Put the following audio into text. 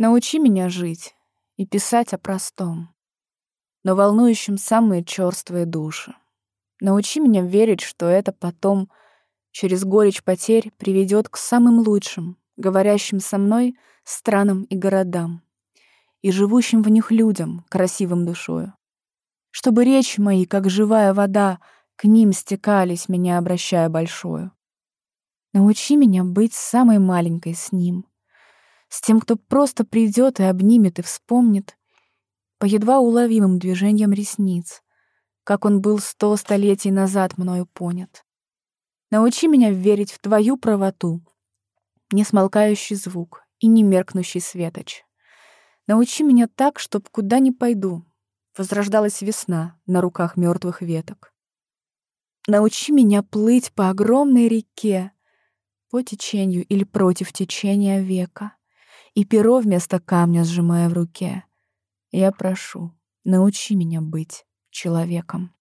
Научи меня жить и писать о простом, но волнующем самые черствые души. Научи меня верить, что это потом через горечь потерь приведет к самым лучшим, говорящим со мной странам и городам, и живущим в них людям, красивым душою. Чтобы речи мои, как живая вода, к ним стекались, меня обращая большую. Научи меня быть самой маленькой с ним, с тем, кто просто придет и обнимет и вспомнит по едва уловимым движениям ресниц, как он был сто столетий назад мною понят. Научи меня верить в твою правоту, не смолкающий звук и не меркнущий светоч. Научи меня так, чтоб куда ни пойду, возрождалась весна на руках мертвых веток. Научи меня плыть по огромной реке, по течению или против течения века, и перо вместо камня сжимая в руке. Я прошу, научи меня быть человеком.